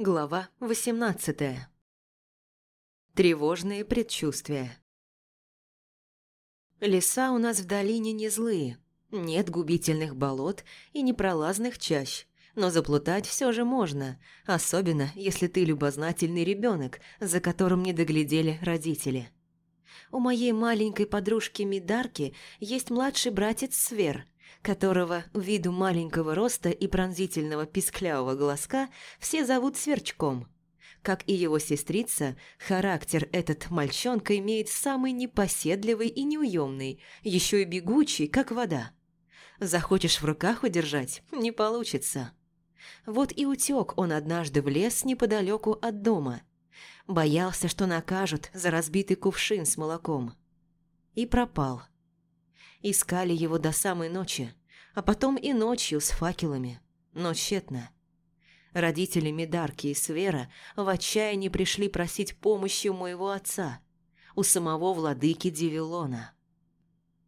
Глава 18 Тревожные предчувствия. Леса у нас в долине не злые, нет губительных болот и непролазных чащ, но заплутать все же можно, особенно если ты любознательный ребенок, за которым не доглядели родители. У моей маленькой подружки Мидарки есть младший братец Свер – которого, виду маленького роста и пронзительного писклявого голоска, все зовут Сверчком. Как и его сестрица, характер этот мальчонка имеет самый непоседливый и неуемный, еще и бегучий, как вода. Захочешь в руках удержать – не получится. Вот и утек он однажды в лес неподалеку от дома. Боялся, что накажут за разбитый кувшин с молоком. И пропал. Искали его до самой ночи, а потом и ночью с факелами, но тщетно. Родители Медарки и Свера в отчаянии пришли просить помощи у моего отца, у самого владыки Дивилона.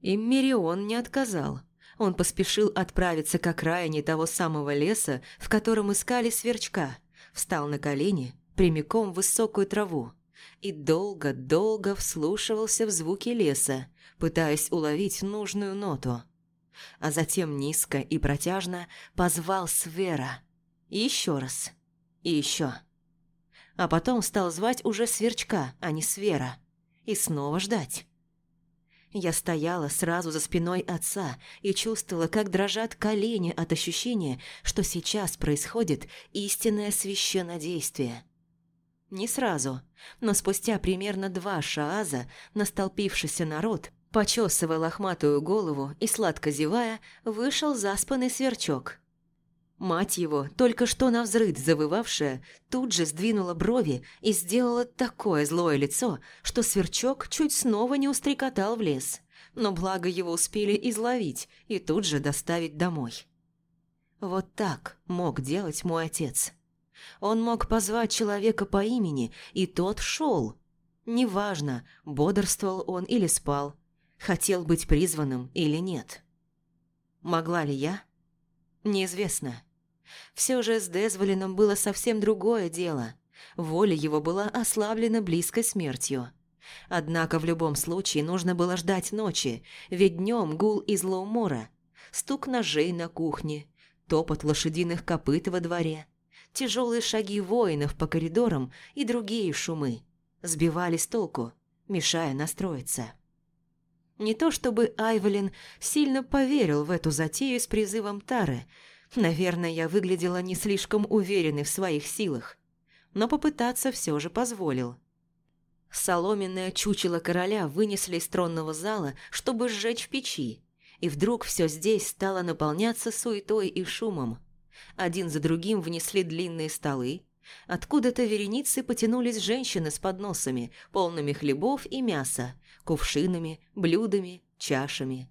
И Мирион не отказал. Он поспешил отправиться к окраине того самого леса, в котором искали сверчка, встал на колени, прямиком в высокую траву, и долго-долго вслушивался в звуки леса, пытаясь уловить нужную ноту. А затем низко и протяжно позвал Свера. Еще раз. И еще. А потом стал звать уже Сверчка, а не Свера. И снова ждать. Я стояла сразу за спиной отца и чувствовала, как дрожат колени от ощущения, что сейчас происходит истинное священнодействие. Не сразу, но спустя примерно два шааза настолпившийся народ Почесывая лохматую голову и сладко зевая, вышел заспанный сверчок. Мать его, только что навзрыд завывавшая, тут же сдвинула брови и сделала такое злое лицо, что сверчок чуть снова не устрекотал в лес. Но благо его успели изловить и тут же доставить домой. Вот так мог делать мой отец. Он мог позвать человека по имени, и тот шел. Неважно, бодрствовал он или спал, хотел быть призванным или нет. Могла ли я? Неизвестно. Все же с Дезволином было совсем другое дело. Воля его была ослаблена близкой смертью. Однако в любом случае нужно было ждать ночи, ведь днем гул из Лоумора, стук ножей на кухне, топот лошадиных копыт во дворе, тяжелые шаги воинов по коридорам и другие шумы сбивали с толку, мешая настроиться. Не то чтобы Айвелин сильно поверил в эту затею с призывом Тары. Наверное, я выглядела не слишком уверенной в своих силах. Но попытаться все же позволил. Соломенное чучело короля вынесли из тронного зала, чтобы сжечь в печи. И вдруг все здесь стало наполняться суетой и шумом. Один за другим внесли длинные столы, Откуда-то вереницы потянулись женщины с подносами, полными хлебов и мяса, кувшинами, блюдами, чашами.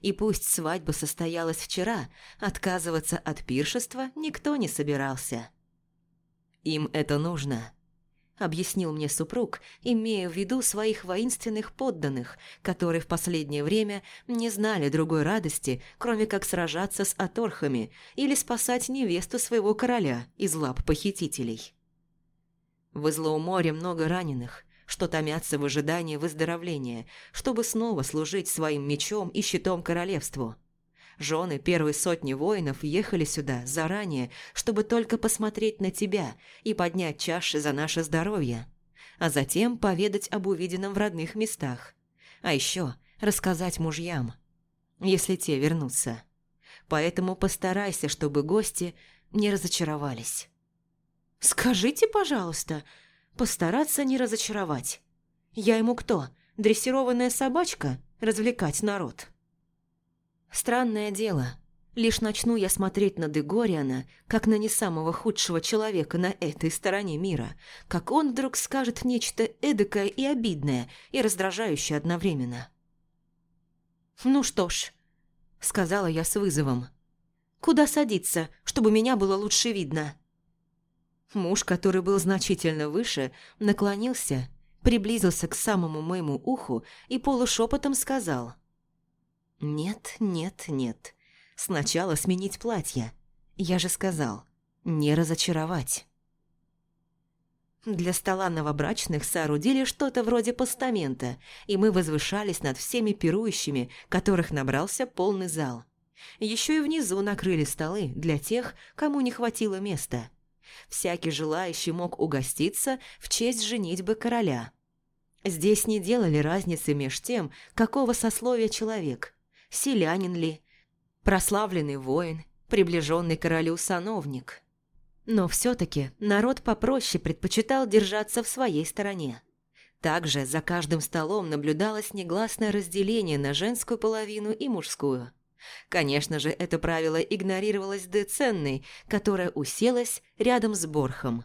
И пусть свадьба состоялась вчера, отказываться от пиршества никто не собирался. «Им это нужно», – объяснил мне супруг, имея в виду своих воинственных подданных, которые в последнее время не знали другой радости, кроме как сражаться с аторхами или спасать невесту своего короля из лап похитителей. В Излоуморе много раненых, что томятся в ожидании выздоровления, чтобы снова служить своим мечом и щитом королевству – Жены первой сотни воинов ехали сюда заранее, чтобы только посмотреть на тебя и поднять чаши за наше здоровье, а затем поведать об увиденном в родных местах. А еще рассказать мужьям, если те вернутся. Поэтому постарайся, чтобы гости не разочаровались. «Скажите, пожалуйста, постараться не разочаровать. Я ему кто, дрессированная собачка, развлекать народ?» Странное дело. Лишь начну я смотреть на Дегориана, как на не самого худшего человека на этой стороне мира, как он вдруг скажет нечто эдакое и обидное, и раздражающее одновременно. «Ну что ж», — сказала я с вызовом, — «куда садиться, чтобы меня было лучше видно?» Муж, который был значительно выше, наклонился, приблизился к самому моему уху и полушепотом сказал — «Нет, нет, нет. Сначала сменить платье. Я же сказал, не разочаровать». Для стола новобрачных соорудили что-то вроде постамента, и мы возвышались над всеми пирующими, которых набрался полный зал. Еще и внизу накрыли столы для тех, кому не хватило места. Всякий желающий мог угоститься в честь женитьбы короля. Здесь не делали разницы меж тем, какого сословия человек, селянин ли, прославленный воин, приближенный королю сановник. Но все-таки народ попроще предпочитал держаться в своей стороне. Также за каждым столом наблюдалось негласное разделение на женскую половину и мужскую. Конечно же, это правило игнорировалось Деценной, которая уселась рядом с Борхом.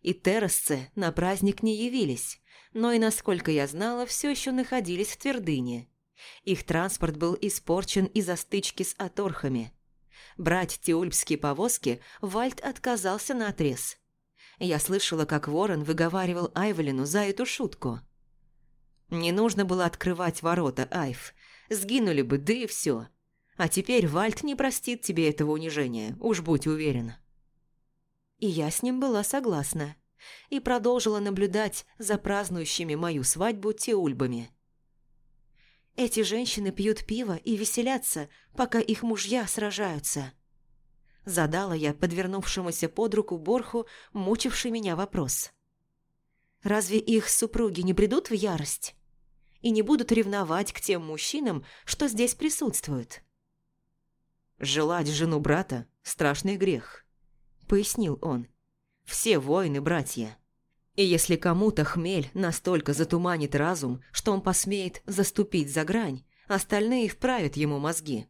И террасцы на праздник не явились, но и, насколько я знала, все еще находились в твердыне. Их транспорт был испорчен из-за стычки с аторхами – Брать тиульпские повозки Вальд отказался на отрез. Я слышала, как Ворон выговаривал Айвелину за эту шутку. Не нужно было открывать ворота, Айв. Сгинули бы, да и все. А теперь Вальд не простит тебе этого унижения, уж будь уверен. И я с ним была согласна. И продолжила наблюдать за празднующими мою свадьбу теульбами. Эти женщины пьют пиво и веселятся, пока их мужья сражаются. Задала я подвернувшемуся под руку Борху, мучивший меня вопрос. Разве их супруги не придут в ярость? И не будут ревновать к тем мужчинам, что здесь присутствуют? «Желать жену брата – страшный грех», – пояснил он. «Все воины – братья. И если кому-то хмель настолько затуманит разум, что он посмеет заступить за грань, остальные вправят ему мозги.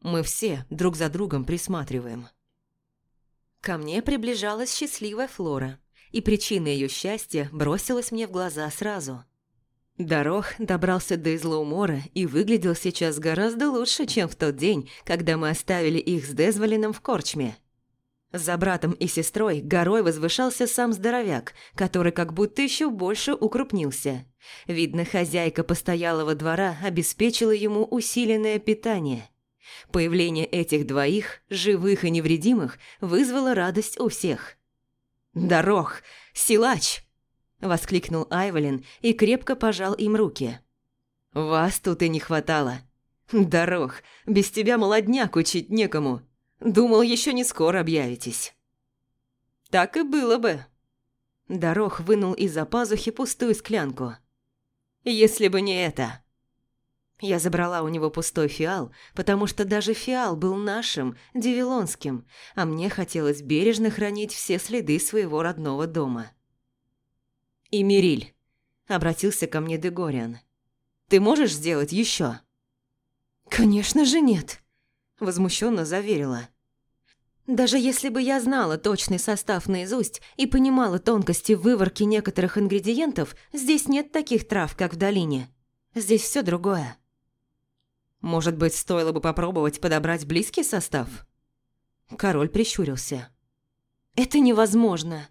Мы все друг за другом присматриваем. Ко мне приближалась счастливая Флора, и причина ее счастья бросилась мне в глаза сразу. Дорог добрался до Излоумора и выглядел сейчас гораздо лучше, чем в тот день, когда мы оставили их с Дезволином в Корчме – за братом и сестрой горой возвышался сам здоровяк, который как будто еще больше укрупнился. Видно, хозяйка постоялого двора обеспечила ему усиленное питание. Появление этих двоих, живых и невредимых, вызвало радость у всех. «Дорог! Силач!» – воскликнул Айволин и крепко пожал им руки. «Вас тут и не хватало. Дорог, без тебя молодняк учить некому. Думал, еще не скоро объявитесь». «Так и было бы». Дорог вынул из-за пазухи пустую склянку. «Если бы не это». Я забрала у него пустой фиал, потому что даже фиал был нашим, девилонским, а мне хотелось бережно хранить все следы своего родного дома. «И Мириль», — обратился ко мне Дегориан, — «ты можешь сделать еще?» «Конечно же нет», возмущенно заверила. Даже если бы я знала точный состав наизусть и понимала тонкости выворки некоторых ингредиентов, здесь нет таких трав, как в долине. Здесь все другое. Может быть, стоило бы попробовать подобрать близкий состав? Король прищурился. «Это невозможно!»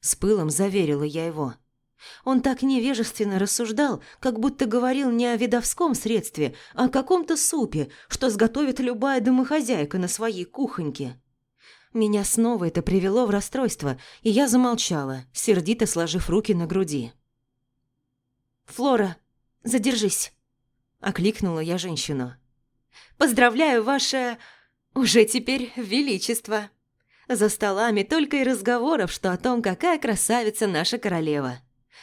С пылом заверила я его. Он так невежественно рассуждал, как будто говорил не о видовском средстве, а о каком-то супе, что сготовит любая домохозяйка на своей кухоньке. Меня снова это привело в расстройство, и я замолчала, сердито сложив руки на груди. «Флора, задержись!» – окликнула я женщину. «Поздравляю, ваше... уже теперь величество!» За столами только и разговоров, что о том, какая красавица наша королева.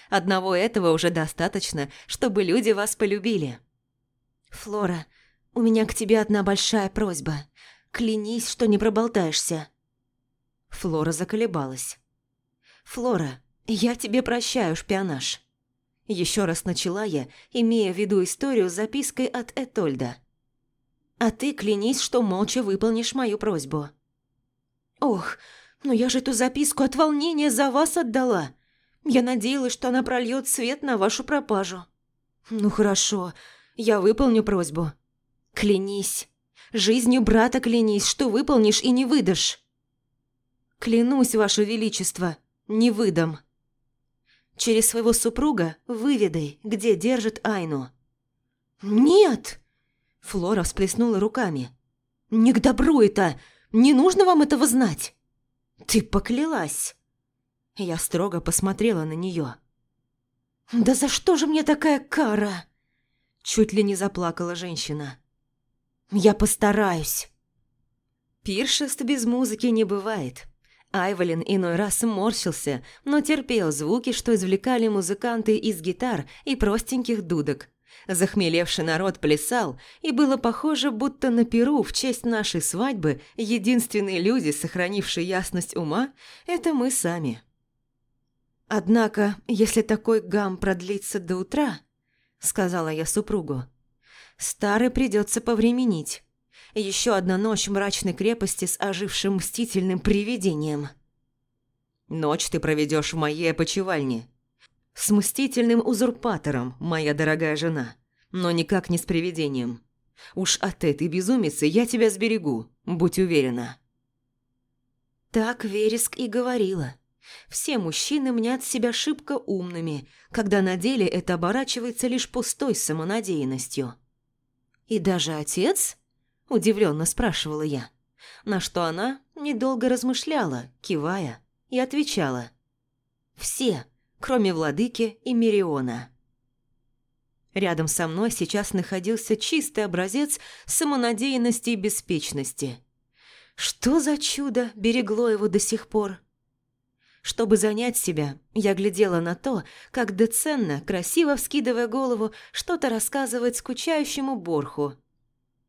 Одного этого уже достаточно, чтобы люди вас полюбили. «Флора, у меня к тебе одна большая просьба. Клянись, что не проболтаешься». Флора заколебалась. «Флора, я тебе прощаю шпионаж». Еще раз начала я, имея в виду историю с запиской от Этольда. «А ты клянись, что молча выполнишь мою просьбу». «Ох, но я же эту записку от волнения за вас отдала. Я надеялась, что она прольет свет на вашу пропажу». «Ну хорошо, я выполню просьбу». «Клянись. Жизнью брата клянись, что выполнишь и не выдашь». «Клянусь, Ваше Величество, не выдам». «Через своего супруга выведай, где держит Айну». «Нет!» Флора всплеснула руками. «Не к добру это! Не нужно вам этого знать!» «Ты поклялась!» Я строго посмотрела на нее. «Да за что же мне такая кара?» Чуть ли не заплакала женщина. «Я постараюсь». Пиршест без музыки не бывает. Айволин иной раз морщился, но терпел звуки, что извлекали музыканты из гитар и простеньких дудок. Захмелевший народ плясал, и было похоже, будто на Перу в честь нашей свадьбы единственные люди, сохранившие ясность ума, это мы сами. «Однако, если такой гам продлится до утра», — сказала я супругу, — «старый придется повременить. Еще одна ночь мрачной крепости с ожившим мстительным привидением». «Ночь ты проведешь в моей опочивальне», с мстительным узурпатором, моя дорогая жена, но никак не с привидением. Уж от этой безумицы я тебя сберегу, будь уверена». Так Вереск и говорила. Все мужчины мнят себя шибко умными, когда на деле это оборачивается лишь пустой самонадеянностью. «И даже отец?» – удивленно спрашивала я. На что она недолго размышляла, кивая, и отвечала. «Все, кроме владыки и Мириона. Рядом со мной сейчас находился чистый образец самонадеянности и беспечности. Что за чудо берегло его до сих пор? Чтобы занять себя, я глядела на то, как Деценна, красиво вскидывая голову, что-то рассказывает скучающему Борху.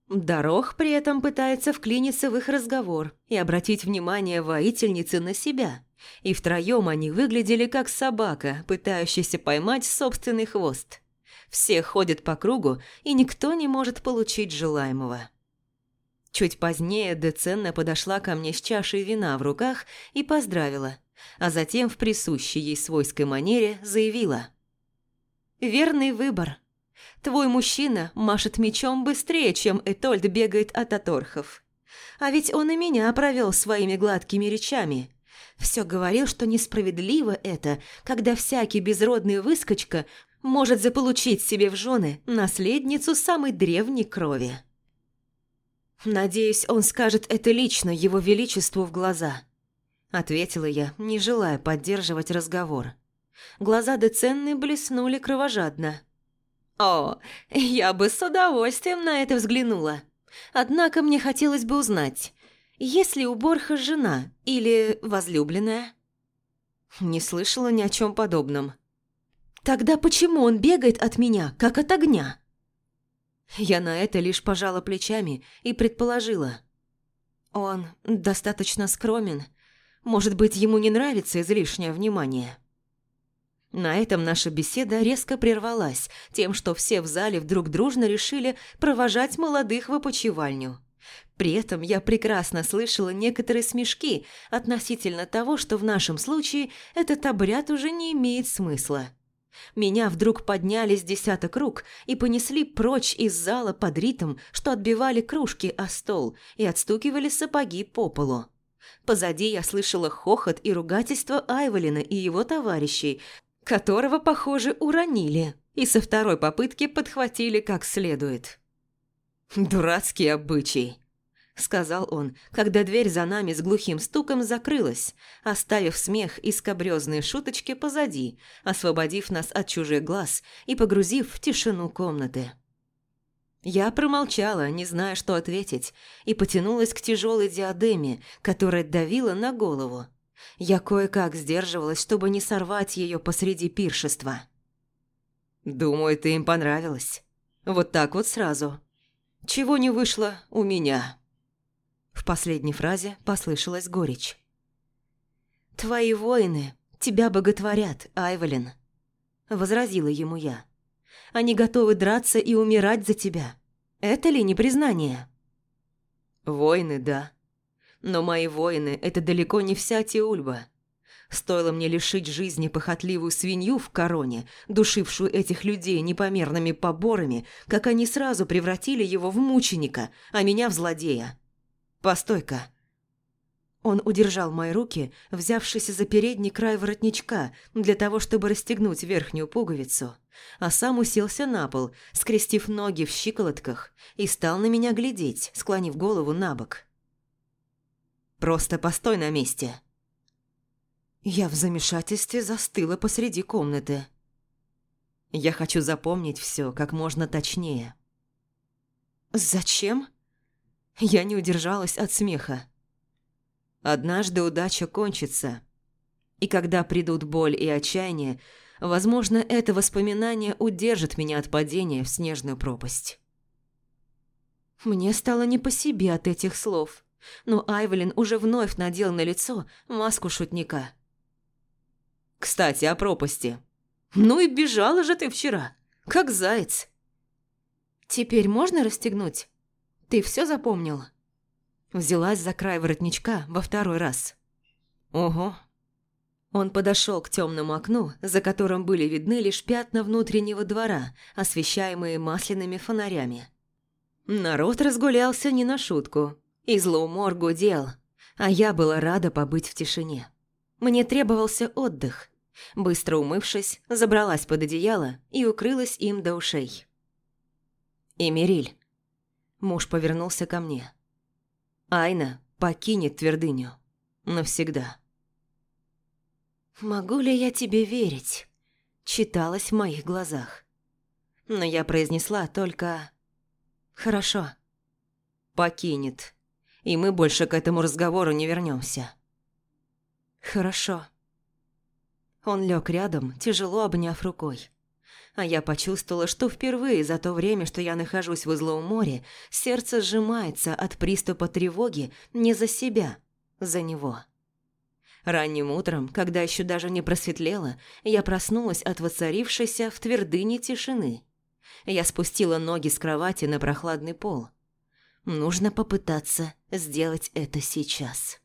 Дорог при этом пытается вклиниться в их разговор и обратить внимание воительницы на себя – и втроем они выглядели как собака, пытающаяся поймать собственный хвост. Все ходят по кругу, и никто не может получить желаемого. Чуть позднее Деценна подошла ко мне с чашей вина в руках и поздравила, а затем в присущей ей свойской манере заявила. «Верный выбор. Твой мужчина машет мечом быстрее, чем Этольд бегает от оторхов. А ведь он и меня провел своими гладкими речами, все говорил, что несправедливо это, когда всякий безродный выскочка может заполучить себе в жены наследницу самой древней крови. «Надеюсь, он скажет это лично его величеству в глаза», – ответила я, не желая поддерживать разговор. Глаза Деценны блеснули кровожадно. «О, я бы с удовольствием на это взглянула. Однако мне хотелось бы узнать, есть ли у Борха жена или возлюбленная? Не слышала ни о чем подобном. Тогда почему он бегает от меня, как от огня? Я на это лишь пожала плечами и предположила. Он достаточно скромен. Может быть, ему не нравится излишнее внимание. На этом наша беседа резко прервалась тем, что все в зале вдруг дружно решили провожать молодых в опочивальню. При этом я прекрасно слышала некоторые смешки относительно того, что в нашем случае этот обряд уже не имеет смысла. Меня вдруг подняли с десяток рук и понесли прочь из зала под ритм, что отбивали кружки о стол и отстукивали сапоги по полу. Позади я слышала хохот и ругательство Айволина и его товарищей, которого, похоже, уронили и со второй попытки подхватили как следует. «Дурацкий обычай», – сказал он, когда дверь за нами с глухим стуком закрылась, оставив смех и скобрёзные шуточки позади, освободив нас от чужих глаз и погрузив в тишину комнаты. Я промолчала, не зная, что ответить, и потянулась к тяжелой диадеме, которая давила на голову. Я кое-как сдерживалась, чтобы не сорвать ее посреди пиршества. «Думаю, ты им понравилась. Вот так вот сразу», чего не вышло у меня?» В последней фразе послышалась горечь. «Твои воины тебя боготворят, Айвелин», – возразила ему я. «Они готовы драться и умирать за тебя. Это ли не признание?» «Воины, да. Но мои воины – это далеко не вся Тиульба. Стоило мне лишить жизни похотливую свинью в короне, душившую этих людей непомерными поборами, как они сразу превратили его в мученика, а меня в злодея. Постой-ка. Он удержал мои руки, взявшись за передний край воротничка для того, чтобы расстегнуть верхнюю пуговицу, а сам уселся на пол, скрестив ноги в щиколотках, и стал на меня глядеть, склонив голову на бок. «Просто постой на месте», Я в замешательстве застыла посреди комнаты. Я хочу запомнить все как можно точнее. «Зачем?» Я не удержалась от смеха. Однажды удача кончится, и когда придут боль и отчаяние, возможно, это воспоминание удержит меня от падения в снежную пропасть. Мне стало не по себе от этих слов, но Айвелин уже вновь надел на лицо маску шутника. «Кстати, о пропасти. Ну и бежала же ты вчера, как заяц». «Теперь можно расстегнуть? Ты все запомнил?» Взялась за край воротничка во второй раз. «Ого, он подошел к темному окну, за которым были видны лишь пятна внутреннего двора, освещаемые масляными фонарями. Народ разгулялся не на шутку, и злоумор гудел, а я была рада побыть в тишине. Мне требовался отдых. Быстро умывшись, забралась под одеяло и укрылась им до ушей. «Эмириль». Муж повернулся ко мне. «Айна покинет твердыню. Навсегда». «Могу ли я тебе верить?» Читалось в моих глазах. Но я произнесла только «Хорошо». «Покинет, и мы больше к этому разговору не вернемся. «Хорошо». Он лег рядом, тяжело обняв рукой. А я почувствовала, что впервые за то время, что я нахожусь в узловом море, сердце сжимается от приступа тревоги не за себя, за него. Ранним утром, когда еще даже не просветлело, я проснулась от воцарившейся в твердыне тишины. Я спустила ноги с кровати на прохладный пол. Нужно попытаться сделать это сейчас.